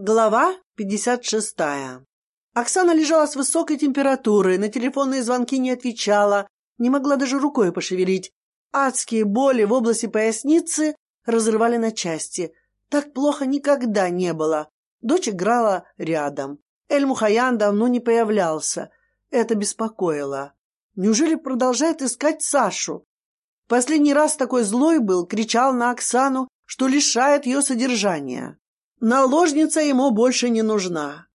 Глава 56. Оксана лежала с высокой температурой, на телефонные звонки не отвечала, не могла даже рукой пошевелить. Адские боли в области поясницы разрывали на части. Так плохо никогда не было. Дочь играла рядом. Эль-Мухаян давно не появлялся. Это беспокоило. Неужели продолжает искать Сашу? Последний раз такой злой был, кричал на Оксану, что лишает ее содержания. Наложница ему больше не нужна.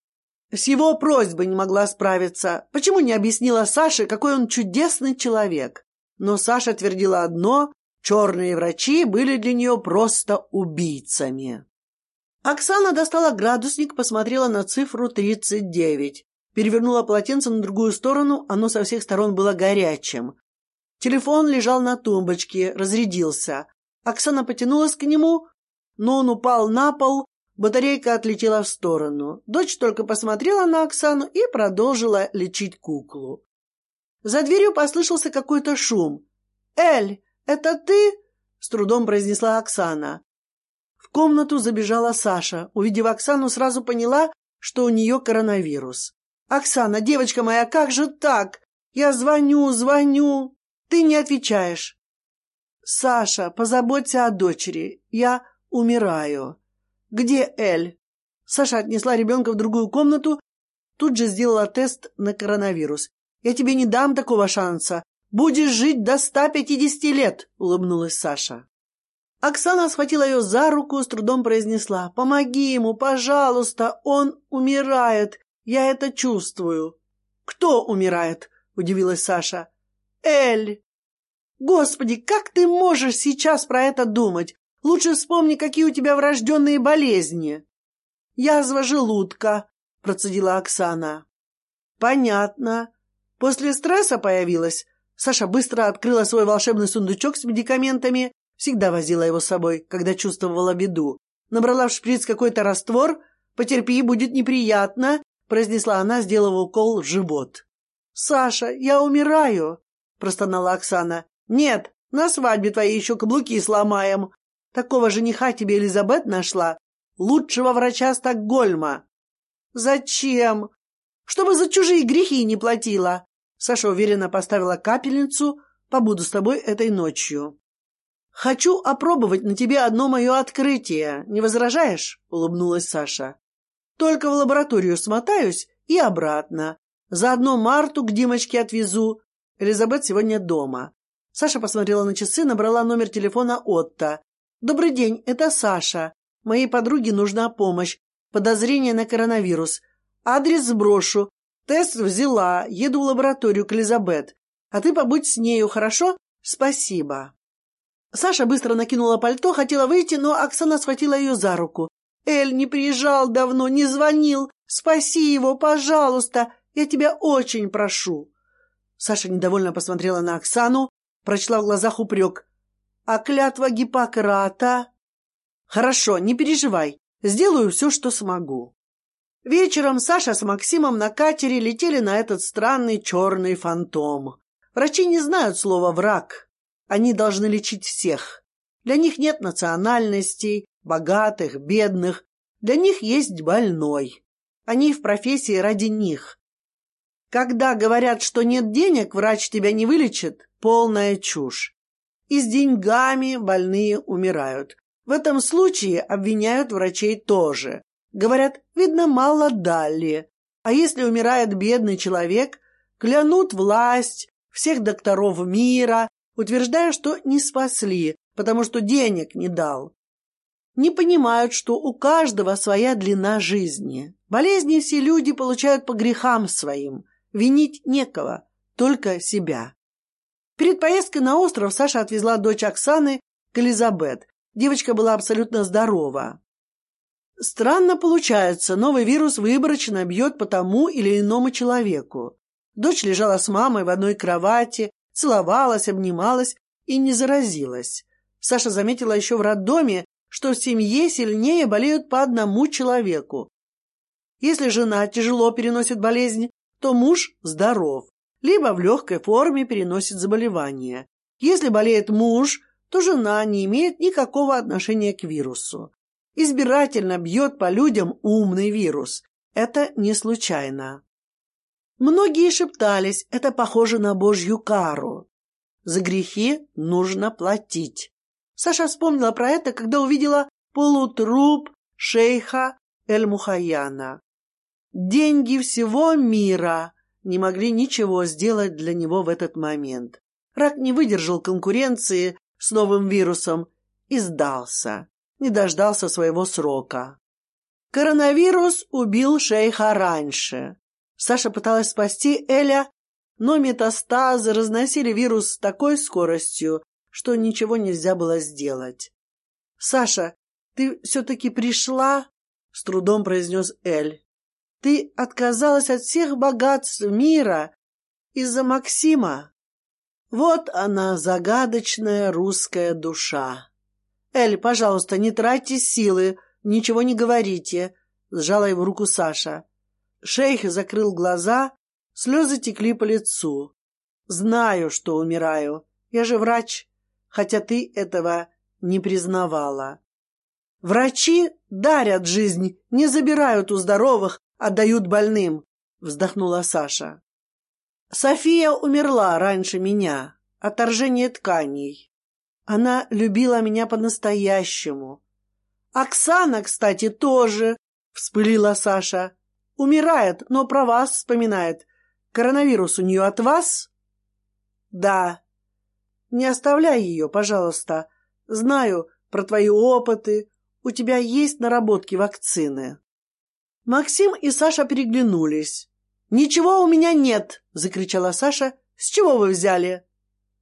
С его просьбой не могла справиться. Почему не объяснила Саше, какой он чудесный человек? Но Саша твердила одно — черные врачи были для нее просто убийцами. Оксана достала градусник, посмотрела на цифру 39. Перевернула полотенце на другую сторону, оно со всех сторон было горячим. Телефон лежал на тумбочке, разрядился. Оксана потянулась к нему, но он упал на пол, Батарейка отлетела в сторону. Дочь только посмотрела на Оксану и продолжила лечить куклу. За дверью послышался какой-то шум. «Эль, это ты?» — с трудом произнесла Оксана. В комнату забежала Саша. Увидев Оксану, сразу поняла, что у нее коронавирус. «Оксана, девочка моя, как же так? Я звоню, звоню. Ты не отвечаешь». «Саша, позаботься о дочери. Я умираю». «Где Эль?» Саша отнесла ребенка в другую комнату, тут же сделала тест на коронавирус. «Я тебе не дам такого шанса. Будешь жить до 150 лет», — улыбнулась Саша. Оксана схватила ее за руку, с трудом произнесла. «Помоги ему, пожалуйста, он умирает. Я это чувствую». «Кто умирает?» — удивилась Саша. «Эль». «Господи, как ты можешь сейчас про это думать? Лучше вспомни, какие у тебя врожденные болезни. Язва желудка, процедила Оксана. Понятно. После стресса появилась. Саша быстро открыла свой волшебный сундучок с медикаментами, всегда возила его с собой, когда чувствовала беду. Набрала в шприц какой-то раствор. «Потерпи, будет неприятно», — произнесла она, сделав укол в живот. «Саша, я умираю», — простонала Оксана. «Нет, на свадьбе твои еще каблуки сломаем», Такого жениха тебе Элизабет нашла? Лучшего врача Стокгольма. Зачем? Чтобы за чужие грехи не платила. Саша уверенно поставила капельницу. Побуду с тобой этой ночью. Хочу опробовать на тебе одно мое открытие. Не возражаешь? Улыбнулась Саша. Только в лабораторию смотаюсь и обратно. Заодно Марту к Димочке отвезу. Элизабет сегодня дома. Саша посмотрела на часы, набрала номер телефона Отто. «Добрый день, это Саша. Моей подруге нужна помощь. Подозрение на коронавирус. Адрес сброшу. Тест взяла. Еду в лабораторию к Элизабет. А ты побудь с нею, хорошо? Спасибо». Саша быстро накинула пальто, хотела выйти, но Оксана схватила ее за руку. «Эль не приезжал давно, не звонил. Спаси его, пожалуйста. Я тебя очень прошу». Саша недовольно посмотрела на Оксану, прочла в глазах упрек. А клятва Гиппократа? Хорошо, не переживай. Сделаю все, что смогу. Вечером Саша с Максимом на катере летели на этот странный черный фантом. Врачи не знают слова «враг». Они должны лечить всех. Для них нет национальностей, богатых, бедных. Для них есть больной. Они в профессии ради них. Когда говорят, что нет денег, врач тебя не вылечит, полная чушь. И с деньгами больные умирают. В этом случае обвиняют врачей тоже. Говорят, видно, мало дали. А если умирает бедный человек, клянут власть, всех докторов мира, утверждая, что не спасли, потому что денег не дал. Не понимают, что у каждого своя длина жизни. Болезни все люди получают по грехам своим. Винить некого, только себя. Перед поездкой на остров Саша отвезла дочь Оксаны к Элизабет. Девочка была абсолютно здорова. Странно получается, новый вирус выборочно бьет по тому или иному человеку. Дочь лежала с мамой в одной кровати, целовалась, обнималась и не заразилась. Саша заметила еще в роддоме, что в семье сильнее болеют по одному человеку. Если жена тяжело переносит болезнь, то муж здоров либо в легкой форме переносит заболевание. Если болеет муж, то жена не имеет никакого отношения к вирусу. избирательно бьет по людям умный вирус. Это не случайно. Многие шептались, это похоже на божью кару. За грехи нужно платить. Саша вспомнила про это, когда увидела полутруп шейха Эль-Мухаяна. Деньги всего мира не могли ничего сделать для него в этот момент. Рак не выдержал конкуренции с новым вирусом и сдался, не дождался своего срока. Коронавирус убил шейха раньше. Саша пыталась спасти Эля, но метастазы разносили вирус с такой скоростью, что ничего нельзя было сделать. «Саша, ты все-таки пришла?» — с трудом произнес Эль. «Ты отказалась от всех богатств мира из-за Максима?» Вот она, загадочная русская душа. «Эль, пожалуйста, не тратьте силы, ничего не говорите», — сжала его руку Саша. Шейх закрыл глаза, слезы текли по лицу. «Знаю, что умираю. Я же врач, хотя ты этого не признавала. Врачи дарят жизнь, не забирают у здоровых, отдают больным», — вздохнула Саша. София умерла раньше меня. Отторжение тканей. Она любила меня по-настоящему. Оксана, кстати, тоже, вспылила Саша. Умирает, но про вас вспоминает. Коронавирус у нее от вас? Да. Не оставляй ее, пожалуйста. Знаю про твои опыты. У тебя есть наработки вакцины. Максим и Саша переглянулись. «Ничего у меня нет!» — закричала Саша. «С чего вы взяли?»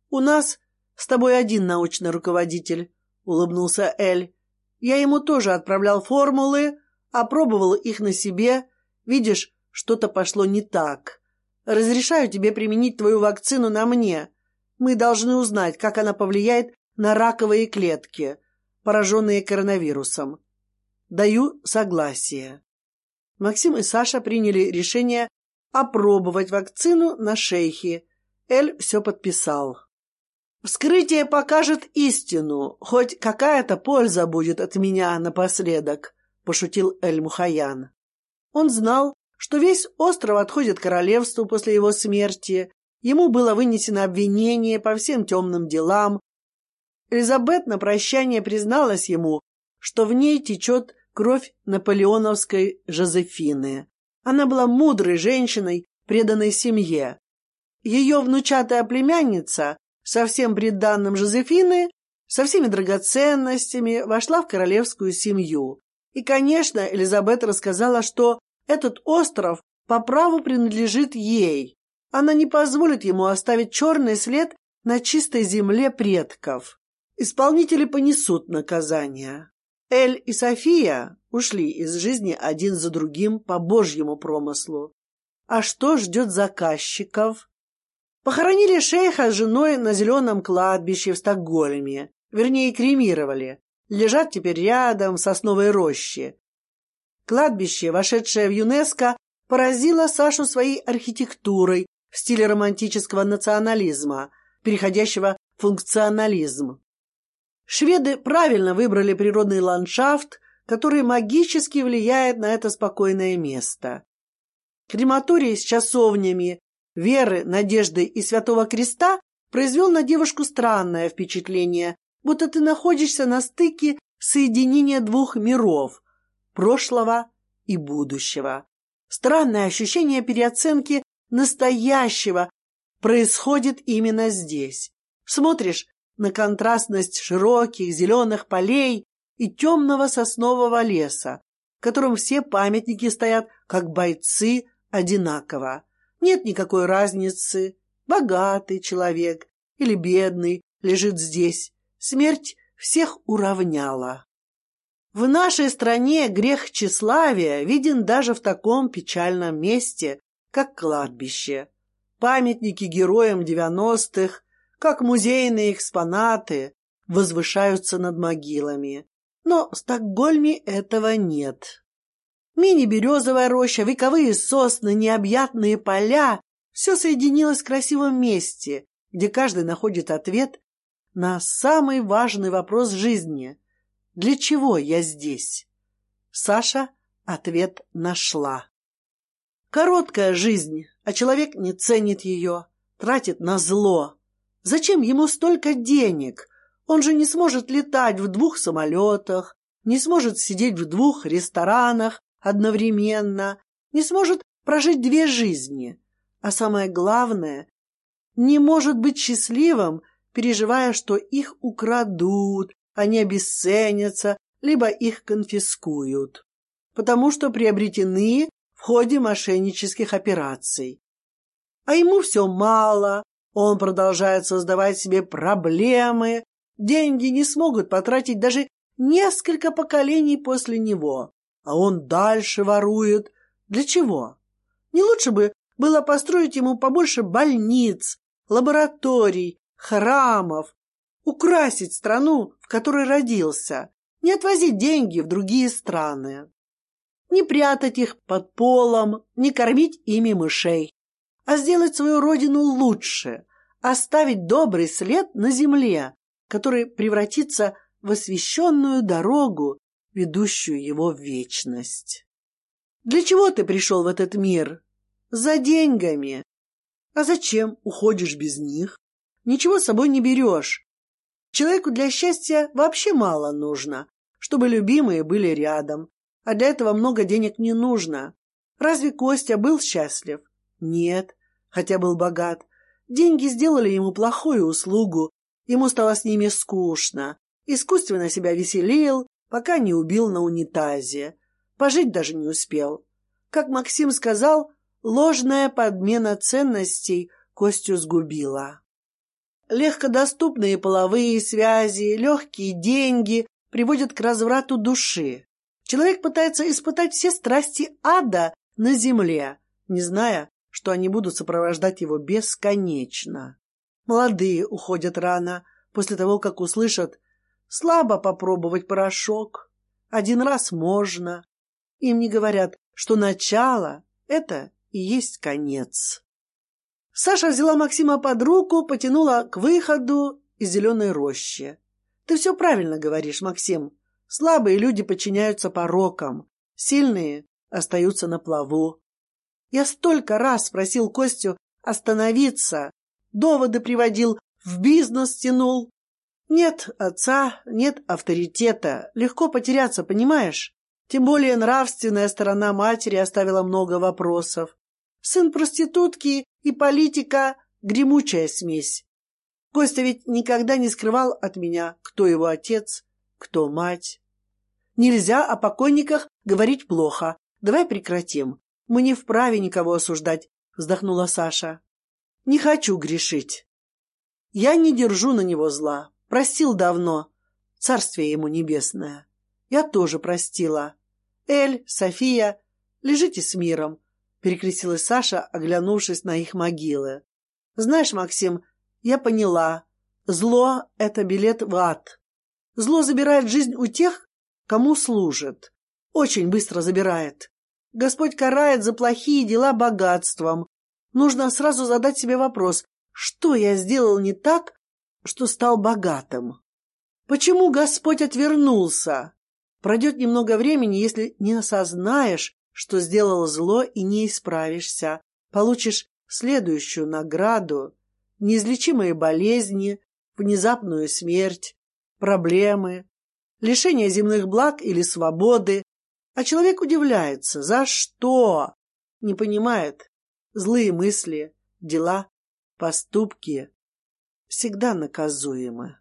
«У нас с тобой один научный руководитель», — улыбнулся Эль. «Я ему тоже отправлял формулы, опробовал их на себе. Видишь, что-то пошло не так. Разрешаю тебе применить твою вакцину на мне. Мы должны узнать, как она повлияет на раковые клетки, пораженные коронавирусом. Даю согласие». Максим и Саша приняли решение опробовать вакцину на шейхе. Эль все подписал. Вскрытие покажет истину, хоть какая-то польза будет от меня напоследок, пошутил Эль-Мухаян. Он знал, что весь остров отходит королевству после его смерти. Ему было вынесено обвинение по всем темным делам. Элизабет на прощание призналась ему, что в ней течет кровь наполеоновской Жозефины. Она была мудрой женщиной, преданной семье. Ее внучатая племянница, совсем приданным Жозефины, со всеми драгоценностями, вошла в королевскую семью. И, конечно, Элизабет рассказала, что этот остров по праву принадлежит ей. Она не позволит ему оставить черный след на чистой земле предков. Исполнители понесут наказание. Эль и София ушли из жизни один за другим по божьему промыслу. А что ждет заказчиков? Похоронили шейха с женой на зеленом кладбище в Стокгольме. Вернее, кремировали. Лежат теперь рядом в сосновой роще. Кладбище, вошедшее в ЮНЕСКО, поразило Сашу своей архитектурой в стиле романтического национализма, переходящего в функционализм. Шведы правильно выбрали природный ландшафт, который магически влияет на это спокойное место. Крематорий с часовнями веры, надежды и святого креста произвел на девушку странное впечатление, будто ты находишься на стыке соединения двух миров – прошлого и будущего. Странное ощущение переоценки настоящего происходит именно здесь. Смотришь на контрастность широких зеленых полей и темного соснового леса, в котором все памятники стоят, как бойцы, одинаково. Нет никакой разницы, богатый человек или бедный лежит здесь. Смерть всех уравняла. В нашей стране грех тщеславия виден даже в таком печальном месте, как кладбище. Памятники героям девяностых как музейные экспонаты возвышаются над могилами. Но в Стокгольме этого нет. Мини-березовая роща, вековые сосны, необъятные поля — все соединилось в красивом месте, где каждый находит ответ на самый важный вопрос жизни. Для чего я здесь? Саша ответ нашла. Короткая жизнь, а человек не ценит ее, тратит на зло. Зачем ему столько денег? Он же не сможет летать в двух самолетах, не сможет сидеть в двух ресторанах одновременно, не сможет прожить две жизни. А самое главное, не может быть счастливым, переживая, что их украдут, они обесценятся, либо их конфискуют, потому что приобретены в ходе мошеннических операций. А ему все мало, он продолжает создавать себе проблемы, деньги не смогут потратить даже несколько поколений после него, а он дальше ворует. Для чего? Не лучше бы было построить ему побольше больниц, лабораторий, храмов, украсить страну, в которой родился, не отвозить деньги в другие страны, не прятать их под полом, не кормить ими мышей, а сделать свою родину лучше, оставить добрый след на земле, который превратится в освященную дорогу, ведущую его в вечность. Для чего ты пришел в этот мир? За деньгами. А зачем уходишь без них? Ничего с собой не берешь. Человеку для счастья вообще мало нужно, чтобы любимые были рядом, а для этого много денег не нужно. Разве Костя был счастлив? Нет, хотя был богат. Деньги сделали ему плохую услугу, ему стало с ними скучно. Искусственно себя веселил, пока не убил на унитазе. Пожить даже не успел. Как Максим сказал, ложная подмена ценностей Костю сгубила. Легкодоступные половые связи, легкие деньги приводят к разврату души. Человек пытается испытать все страсти ада на земле, не зная, что они будут сопровождать его бесконечно. Молодые уходят рано, после того, как услышат «слабо попробовать порошок, один раз можно». Им не говорят, что начало — это и есть конец. Саша взяла Максима под руку, потянула к выходу из зеленой рощи. Ты все правильно говоришь, Максим. Слабые люди подчиняются порокам, сильные остаются на плаву. Я столько раз просил Костю остановиться, доводы приводил, в бизнес тянул. Нет отца, нет авторитета, легко потеряться, понимаешь? Тем более нравственная сторона матери оставила много вопросов. Сын проститутки и политика — гремучая смесь. Костя ведь никогда не скрывал от меня, кто его отец, кто мать. Нельзя о покойниках говорить плохо. Давай прекратим. Мы не вправе никого осуждать, вздохнула Саша. Не хочу грешить. Я не держу на него зла. Простил давно. Царствие ему небесное. Я тоже простила. Эль, София, лежите с миром перекрестилась Саша, оглянувшись на их могилы. Знаешь, Максим, я поняла. Зло — это билет в ад. Зло забирает жизнь у тех, кому служит. Очень быстро забирает. Господь карает за плохие дела богатством. Нужно сразу задать себе вопрос, что я сделал не так, что стал богатым? Почему Господь отвернулся? Пройдет немного времени, если не осознаешь, что сделал зло и не исправишься, получишь следующую награду — неизлечимые болезни, внезапную смерть, проблемы, лишение земных благ или свободы. А человек удивляется, за что? Не понимает. Злые мысли, дела, поступки всегда наказуемы.